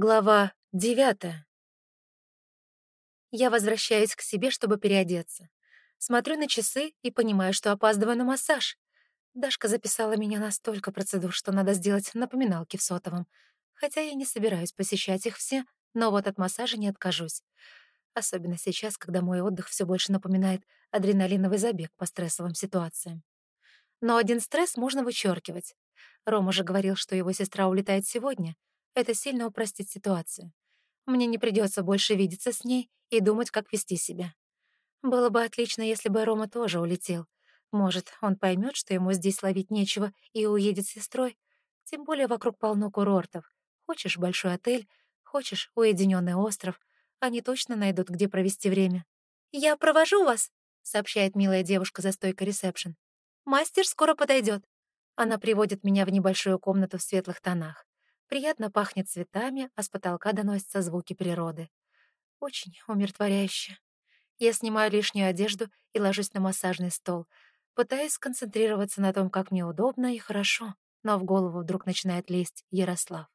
Глава девятая. Я возвращаюсь к себе, чтобы переодеться. Смотрю на часы и понимаю, что опаздываю на массаж. Дашка записала меня на столько процедур, что надо сделать напоминалки в сотовом. Хотя я не собираюсь посещать их все, но вот от массажа не откажусь. Особенно сейчас, когда мой отдых все больше напоминает адреналиновый забег по стрессовым ситуациям. Но один стресс можно вычеркивать. Рома же говорил, что его сестра улетает сегодня — это сильно упростит ситуацию. Мне не придется больше видеться с ней и думать, как вести себя. Было бы отлично, если бы Рома тоже улетел. Может, он поймет, что ему здесь ловить нечего, и уедет с сестрой. Тем более вокруг полно курортов. Хочешь большой отель, хочешь уединенный остров. Они точно найдут, где провести время. «Я провожу вас», — сообщает милая девушка за стойкой ресепшн. «Мастер скоро подойдет. Она приводит меня в небольшую комнату в светлых тонах. Приятно пахнет цветами, а с потолка доносятся звуки природы. Очень умиротворяюще. Я снимаю лишнюю одежду и ложусь на массажный стол, пытаясь сконцентрироваться на том, как мне удобно и хорошо, но в голову вдруг начинает лезть Ярослав.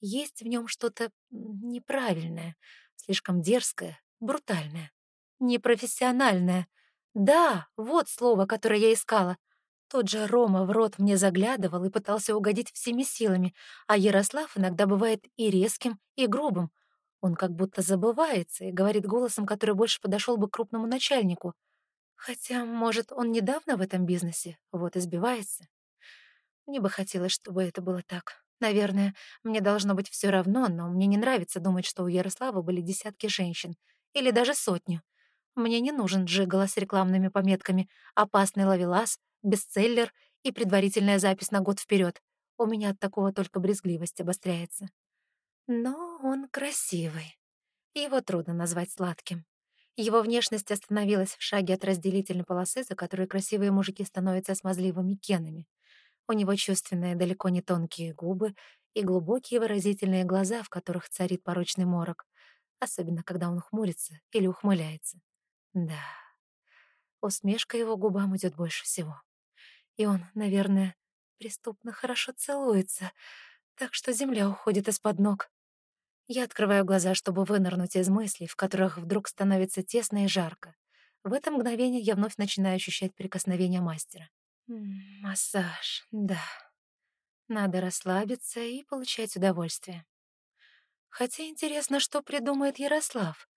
Есть в нем что-то неправильное, слишком дерзкое, брутальное, непрофессиональное. Да, вот слово, которое я искала. Тот же Рома в рот мне заглядывал и пытался угодить всеми силами, а Ярослав иногда бывает и резким, и грубым. Он как будто забывается и говорит голосом, который больше подошел бы к крупному начальнику. Хотя, может, он недавно в этом бизнесе, вот и сбивается. Мне бы хотелось, чтобы это было так. Наверное, мне должно быть все равно, но мне не нравится думать, что у Ярослава были десятки женщин. Или даже сотню. Мне не нужен джигало с рекламными пометками «Опасный ловелас», бестселлер и предварительная запись на год вперед. У меня от такого только брезгливость обостряется. Но он красивый. Его трудно назвать сладким. Его внешность остановилась в шаге от разделительной полосы, за которой красивые мужики становятся смазливыми кенами. У него чувственные, далеко не тонкие губы и глубокие выразительные глаза, в которых царит порочный морок, особенно когда он хмурится или ухмыляется. Да, усмешка его губам идет больше всего. И он, наверное, преступно хорошо целуется, так что земля уходит из-под ног. Я открываю глаза, чтобы вынырнуть из мыслей, в которых вдруг становится тесно и жарко. В это мгновение я вновь начинаю ощущать прикосновение мастера. Массаж, да. Надо расслабиться и получать удовольствие. Хотя интересно, что придумает Ярослав.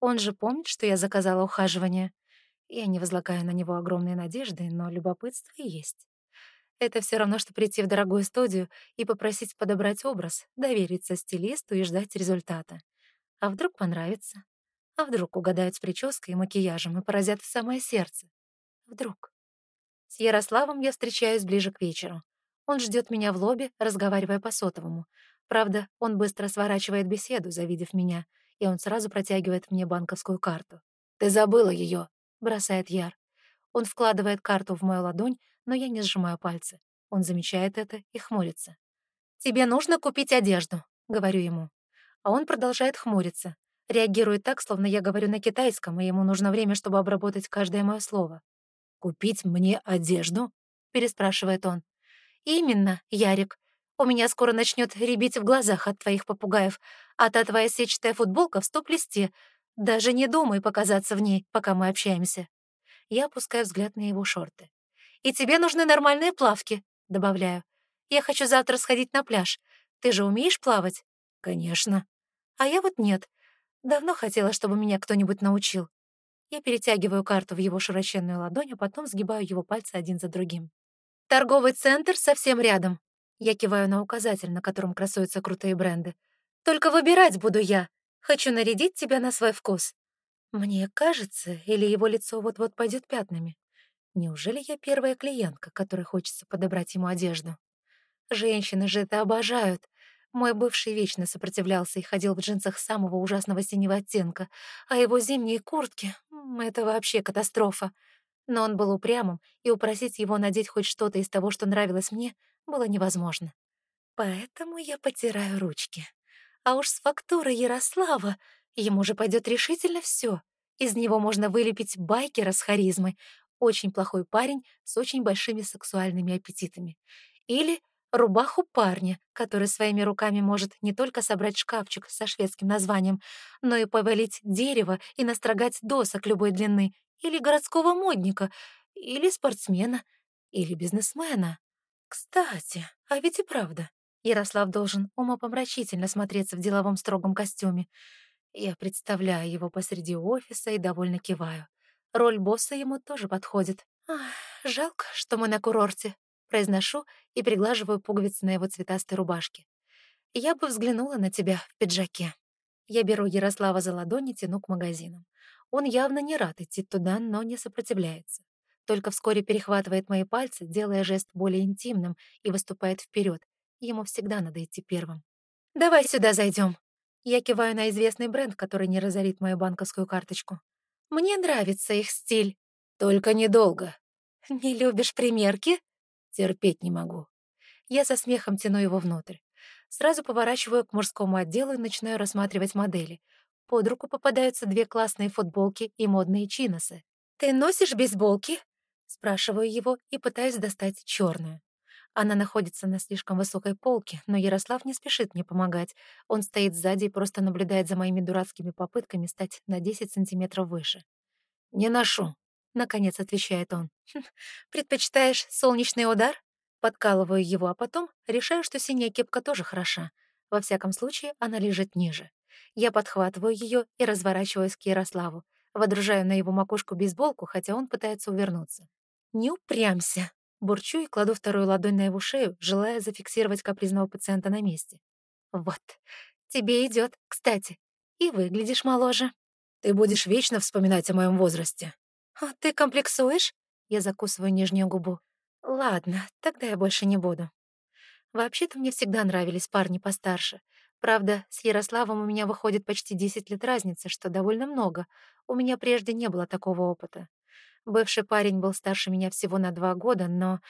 Он же помнит, что я заказала ухаживание. Я не возлагаю на него огромные надежды, но любопытство есть. Это все равно, что прийти в дорогую студию и попросить подобрать образ, довериться стилисту и ждать результата. А вдруг понравится? А вдруг угадают с прической и макияжем и поразят в самое сердце? Вдруг? С Ярославом я встречаюсь ближе к вечеру. Он ждет меня в лобби, разговаривая по сотовому. Правда, он быстро сворачивает беседу, завидев меня, и он сразу протягивает мне банковскую карту. «Ты забыла ее, бросает Яр. Он вкладывает карту в мою ладонь, но я не сжимаю пальцы. Он замечает это и хмурится. «Тебе нужно купить одежду», — говорю ему. А он продолжает хмуриться. Реагирует так, словно я говорю на китайском, и ему нужно время, чтобы обработать каждое мое слово. «Купить мне одежду?» — переспрашивает он. «Именно, Ярик. У меня скоро начнет рябить в глазах от твоих попугаев, а та твоя сетчатая футболка в стоп-листе, даже не думай показаться в ней, пока мы общаемся. Я опускаю взгляд на его шорты. «И тебе нужны нормальные плавки», — добавляю. «Я хочу завтра сходить на пляж. Ты же умеешь плавать?» «Конечно». «А я вот нет. Давно хотела, чтобы меня кто-нибудь научил». Я перетягиваю карту в его широченную ладонь, а потом сгибаю его пальцы один за другим. «Торговый центр совсем рядом». Я киваю на указатель, на котором красуются крутые бренды. «Только выбирать буду я. Хочу нарядить тебя на свой вкус». Мне кажется, или его лицо вот-вот пойдет пятнами. Неужели я первая клиентка, которой хочется подобрать ему одежду? Женщины же это обожают. Мой бывший вечно сопротивлялся и ходил в джинсах самого ужасного синего оттенка, а его зимние куртки — это вообще катастрофа. Но он был упрямым, и упросить его надеть хоть что-то из того, что нравилось мне, было невозможно. Поэтому я потираю ручки. А уж с фактурой Ярослава ему же пойдет решительно все. Из него можно вылепить байкера с харизмой, очень плохой парень с очень большими сексуальными аппетитами. Или рубаху парня, который своими руками может не только собрать шкафчик со шведским названием, но и повалить дерево и настрогать досок любой длины, или городского модника, или спортсмена, или бизнесмена. Кстати, а ведь и правда, Ярослав должен умопомрачительно смотреться в деловом строгом костюме. Я представляю его посреди офиса и довольно киваю. Роль босса ему тоже подходит. Ах, жалко, что мы на курорте. Произношу и приглаживаю пуговицы на его цветастой рубашке. Я бы взглянула на тебя в пиджаке. Я беру Ярослава за ладони и тяну к магазинам. Он явно не рад идти туда, но не сопротивляется. Только вскоре перехватывает мои пальцы, делая жест более интимным, и выступает вперед, Ему всегда надо идти первым. «Давай сюда зайдем. Я киваю на известный бренд, который не разорит мою банковскую карточку. «Мне нравится их стиль». «Только недолго». «Не любишь примерки?» «Терпеть не могу». Я со смехом тяну его внутрь. Сразу поворачиваю к мужскому отделу и начинаю рассматривать модели. Под руку попадаются две классные футболки и модные чиносы. «Ты носишь бейсболки?» Спрашиваю его и пытаюсь достать черную. Она находится на слишком высокой полке, но Ярослав не спешит мне помогать. Он стоит сзади и просто наблюдает за моими дурацкими попытками стать на 10 сантиметров выше. «Не ношу», — наконец отвечает он. «Хм, «Предпочитаешь солнечный удар?» Подкалываю его, а потом решаю, что синяя кепка тоже хороша. Во всяком случае, она лежит ниже. Я подхватываю ее и разворачиваюсь к Ярославу. Водружаю на его макушку бейсболку, хотя он пытается увернуться. «Не упрямся!» Бурчу и кладу вторую ладонь на его шею, желая зафиксировать капризного пациента на месте. «Вот, тебе идет, кстати, и выглядишь моложе». «Ты будешь вечно вспоминать о моем возрасте». «А ты комплексуешь?» Я закусываю нижнюю губу. «Ладно, тогда я больше не буду». Вообще-то мне всегда нравились парни постарше. Правда, с Ярославом у меня выходит почти 10 лет разницы, что довольно много. У меня прежде не было такого опыта. Бывший парень был старше меня всего на два года, но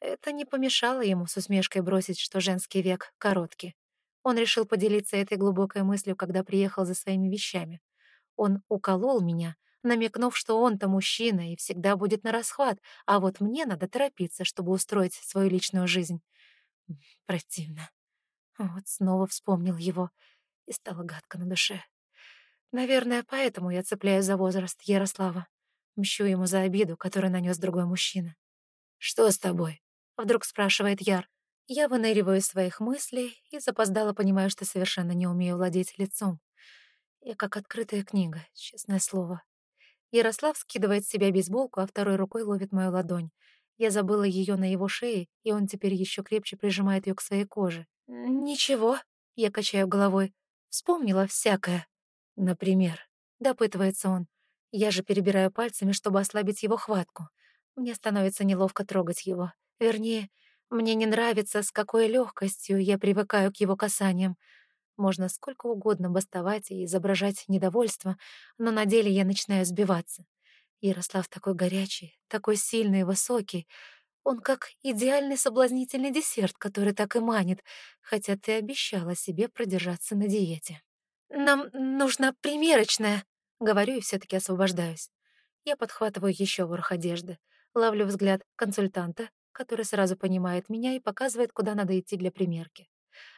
это не помешало ему с усмешкой бросить, что женский век короткий. Он решил поделиться этой глубокой мыслью, когда приехал за своими вещами. Он уколол меня, намекнув, что он-то мужчина и всегда будет на расхват, а вот мне надо торопиться, чтобы устроить свою личную жизнь. Противно. Вот снова вспомнил его, и стало гадко на душе. Наверное, поэтому я цепляюсь за возраст Ярослава. Мщу ему за обиду, которую нанес другой мужчина. «Что с тобой?» — вдруг спрашивает Яр. Я выныриваю из своих мыслей и запоздало понимаю, что совершенно не умею владеть лицом. Я как открытая книга, честное слово. Ярослав скидывает с себя бейсболку, а второй рукой ловит мою ладонь. Я забыла ее на его шее, и он теперь еще крепче прижимает ее к своей коже. «Ничего», — я качаю головой. «Вспомнила всякое». «Например», — допытывается он. Я же перебираю пальцами, чтобы ослабить его хватку. Мне становится неловко трогать его. Вернее, мне не нравится, с какой легкостью я привыкаю к его касаниям. Можно сколько угодно бастовать и изображать недовольство, но на деле я начинаю сбиваться. Ярослав такой горячий, такой сильный и высокий. Он как идеальный соблазнительный десерт, который так и манит, хотя ты обещала себе продержаться на диете. «Нам нужна примерочная», Говорю и все-таки освобождаюсь. Я подхватываю еще ворох одежды, ловлю взгляд консультанта, который сразу понимает меня и показывает, куда надо идти для примерки.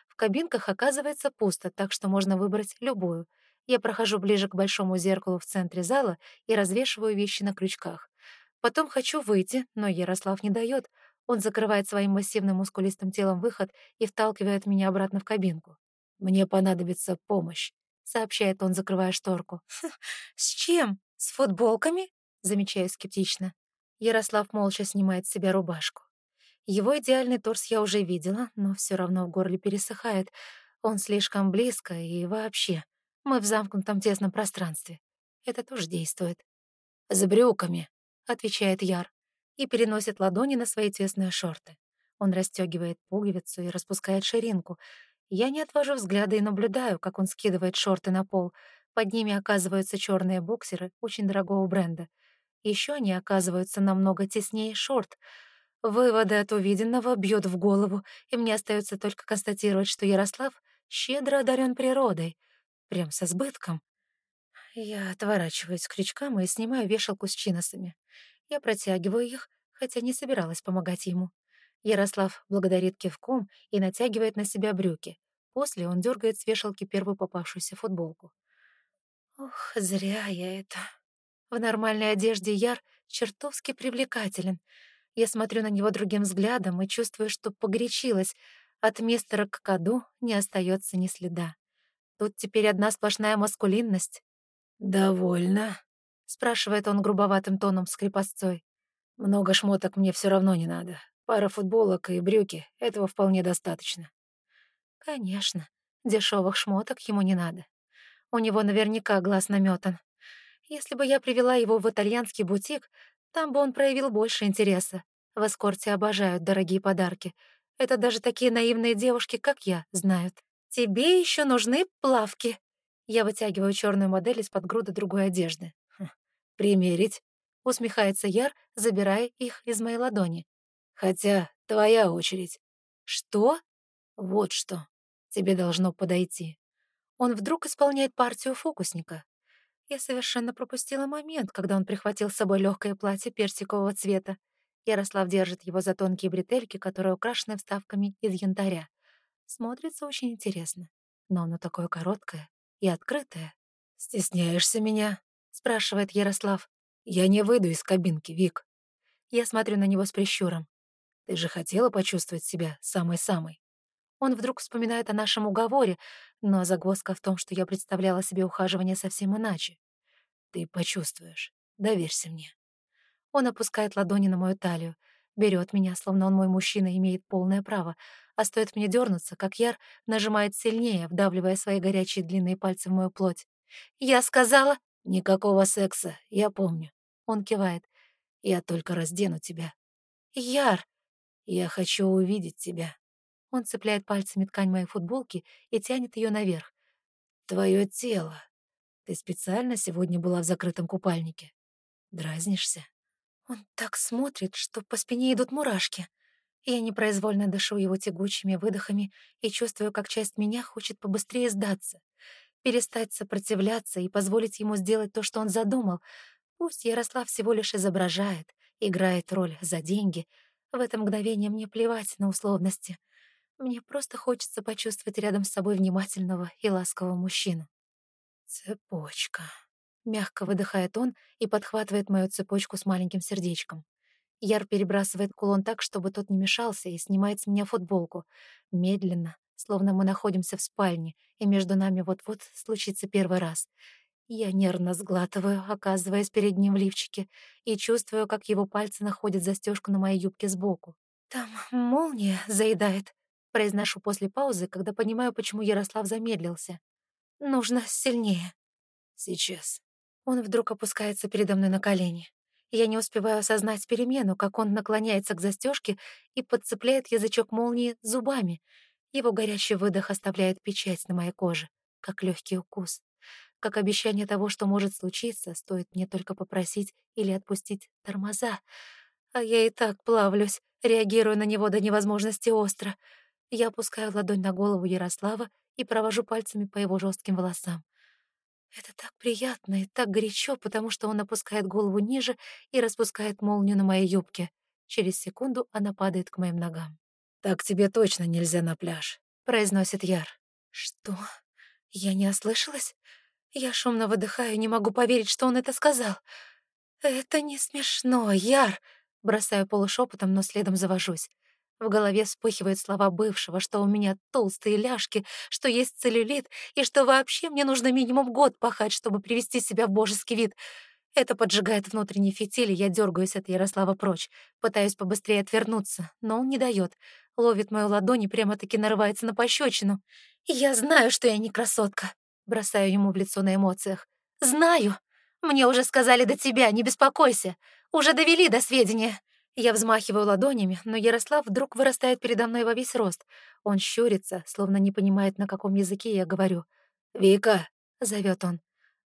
В кабинках оказывается пусто, так что можно выбрать любую. Я прохожу ближе к большому зеркалу в центре зала и развешиваю вещи на крючках. Потом хочу выйти, но Ярослав не дает. Он закрывает своим массивным мускулистым телом выход и вталкивает меня обратно в кабинку. «Мне понадобится помощь», — сообщает он, закрывая шторку. «С чем? С футболками?» — замечаю скептично. Ярослав молча снимает с себя рубашку. Его идеальный торс я уже видела, но все равно в горле пересыхает. Он слишком близко и вообще. Мы в замкнутом тесном пространстве. Это тоже действует. «За брюками», — отвечает Яр, и переносит ладони на свои тесные шорты. Он расстегивает пуговицу и распускает ширинку — я не отвожу взгляда и наблюдаю, как он скидывает шорты на пол. Под ними оказываются черные боксеры очень дорогого бренда. Еще они оказываются намного теснее шорт. Выводы от увиденного бьют в голову, и мне остается только констатировать, что Ярослав щедро одарен природой. Прям со сбытком. Я отворачиваюсь к крючкам и снимаю вешалку с чиносами. Я протягиваю их, хотя не собиралась помогать ему. Ярослав благодарит кивком и натягивает на себя брюки. После он дергает с вешалки первую попавшуюся футболку. Ох, зря я это. В нормальной одежде Яр чертовски привлекателен. Я смотрю на него другим взглядом и чувствую, что погорячилась. От мистера Какаду не остается ни следа. Тут теперь одна сплошная маскулинность. «Довольно?» — спрашивает он грубоватым тоном с крепостцой. «Много шмоток мне все равно не надо. Пара футболок и брюки — этого вполне достаточно». Конечно, дешевых шмоток ему не надо. У него наверняка глаз наметан. Если бы я привела его в итальянский бутик, там бы он проявил больше интереса. В эскорте обожают дорогие подарки. Это даже такие наивные девушки, как я, знают. Тебе еще нужны плавки. Я вытягиваю черную модель из-под груда другой одежды. Хм, примерить? Усмехается Яр, забирая их из моей ладони. Хотя твоя очередь. Что? Вот что. Тебе должно подойти. Он вдруг исполняет партию фокусника. Я совершенно пропустила момент, когда он прихватил с собой легкое платье персикового цвета. Ярослав держит его за тонкие бретельки, которые украшены вставками из янтаря. Смотрится очень интересно, но оно такое короткое и открытое. «Стесняешься меня?» — спрашивает Ярослав. «Я не выйду из кабинки, Вик». Я смотрю на него с прищуром. «Ты же хотела почувствовать себя самой-самой?» Он вдруг вспоминает о нашем уговоре, но загвоздка в том, что я представляла себе ухаживание совсем иначе. Ты почувствуешь. Доверься мне. Он опускает ладони на мою талию, берет меня, словно он мой мужчина имеет полное право, а стоит мне дернуться, как Яр нажимает сильнее, вдавливая свои горячие длинные пальцы в мою плоть. «Я сказала...» «Никакого секса, я помню». Он кивает. «Я только раздену тебя». «Яр!» «Я хочу увидеть тебя». Он цепляет пальцами ткань моей футболки и тянет ее наверх. «Твое тело. Ты специально сегодня была в закрытом купальнике? Дразнишься?» Он так смотрит, что по спине идут мурашки. Я непроизвольно дышу его тягучими выдохами и чувствую, как часть меня хочет побыстрее сдаться, перестать сопротивляться и позволить ему сделать то, что он задумал. Пусть Ярослав всего лишь изображает, играет роль за деньги. В это мгновение мне плевать на условности — мне просто хочется почувствовать рядом с собой внимательного и ласкового мужчину. «Цепочка», — мягко выдыхает он и подхватывает мою цепочку с маленьким сердечком. Яр перебрасывает кулон так, чтобы тот не мешался, и снимает с меня футболку. Медленно, словно мы находимся в спальне, и между нами вот-вот случится первый раз. Я нервно сглатываю, оказываясь перед ним в лифчике, и чувствую, как его пальцы находят застежку на моей юбке сбоку. Там молния заедает. Произношу после паузы, когда понимаю, почему Ярослав замедлился. Нужно сильнее. Сейчас. Он вдруг опускается передо мной на колени. Я не успеваю осознать перемену, как он наклоняется к застежке и подцепляет язычок молнии зубами. Его горячий выдох оставляет печать на моей коже, как легкий укус, как обещание того, что может случиться, стоит мне только попросить или отпустить тормоза. А я и так плавлюсь, реагирую на него до невозможности остро — я опускаю ладонь на голову Ярослава и провожу пальцами по его жестким волосам. Это так приятно и так горячо, потому что он опускает голову ниже и распускает молнию на моей юбке. Через секунду она падает к моим ногам. «Так тебе точно нельзя на пляж», — произносит Яр. «Что? Я не ослышалась?» Я шумно выдыхаю, не могу поверить, что он это сказал. «Это не смешно, Яр!» Бросаю полушепотом, но следом завожусь. В голове вспыхивают слова бывшего, что у меня толстые ляжки, что есть целлюлит, и что вообще мне нужно минимум год пахать, чтобы привести себя в божеский вид. Это поджигает внутренний фитиль, и я дергаюсь от Ярослава прочь. Пытаюсь побыстрее отвернуться, но он не дает. Ловит мою ладонь и прямо-таки нарывается на пощечину. «Я знаю, что я не красотка», — бросаю ему в лицо на эмоциях. «Знаю! Мне уже сказали до тебя, не беспокойся. Уже довели до сведения. Я взмахиваю ладонями, но Ярослав вдруг вырастает передо мной во весь рост. Он щурится, словно не понимает, на каком языке я говорю. «Вика!» — зовет он.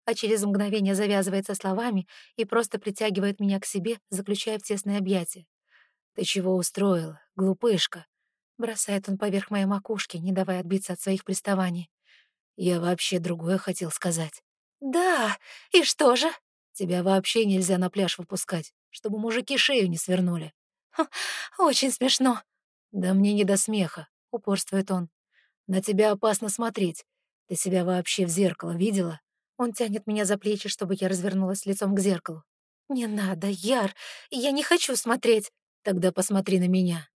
А через мгновение завязывается словами и просто притягивает меня к себе, заключая в тесное объятие. «Ты чего устроила, глупышка?» Бросает он поверх моей макушки, не давая отбиться от своих приставаний. «Я вообще другое хотел сказать». «Да, и что же?» «Тебя вообще нельзя на пляж выпускать чтобы мужики шею не свернули. «Очень смешно», «Да мне не до смеха», — упорствует он. «На тебя опасно смотреть. Ты себя вообще в зеркало видела?» Он тянет меня за плечи, чтобы я развернулась лицом к зеркалу. «Не надо, Яр, я не хочу смотреть!» «Тогда посмотри на меня!»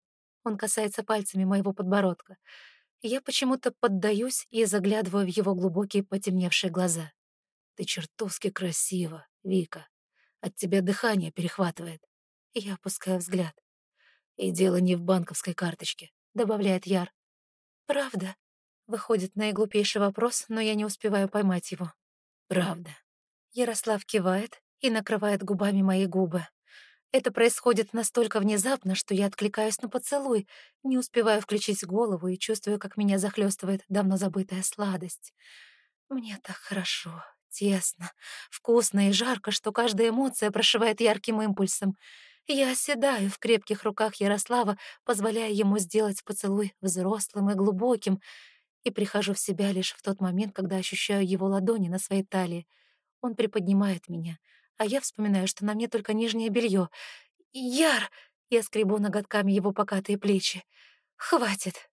Он касается пальцами моего подбородка. Я почему-то поддаюсь и заглядываю в его глубокие потемневшие глаза. «Ты чертовски красива, Вика. От тебя дыхание перехватывает». Я опускаю взгляд. «И дело не в банковской карточке», — добавляет Яр. «Правда?» — выходит наиглупейший вопрос, но я не успеваю поймать его. «Правда». Ярослав кивает и накрывает губами мои губы. Это происходит настолько внезапно, что я откликаюсь на поцелуй, не успеваю включить голову и чувствую, как меня захлестывает давно забытая сладость. Мне так хорошо, тесно, вкусно и жарко, что каждая эмоция прошивает ярким импульсом. Я оседаю в крепких руках Ярослава, позволяя ему сделать поцелуй взрослым и глубоким, и прихожу в себя лишь в тот момент, когда ощущаю его ладони на своей талии. Он приподнимает меня, а я вспоминаю, что на мне только нижнее белье. «Яр!» — я скребу ноготками его покатые плечи. «Хватит!»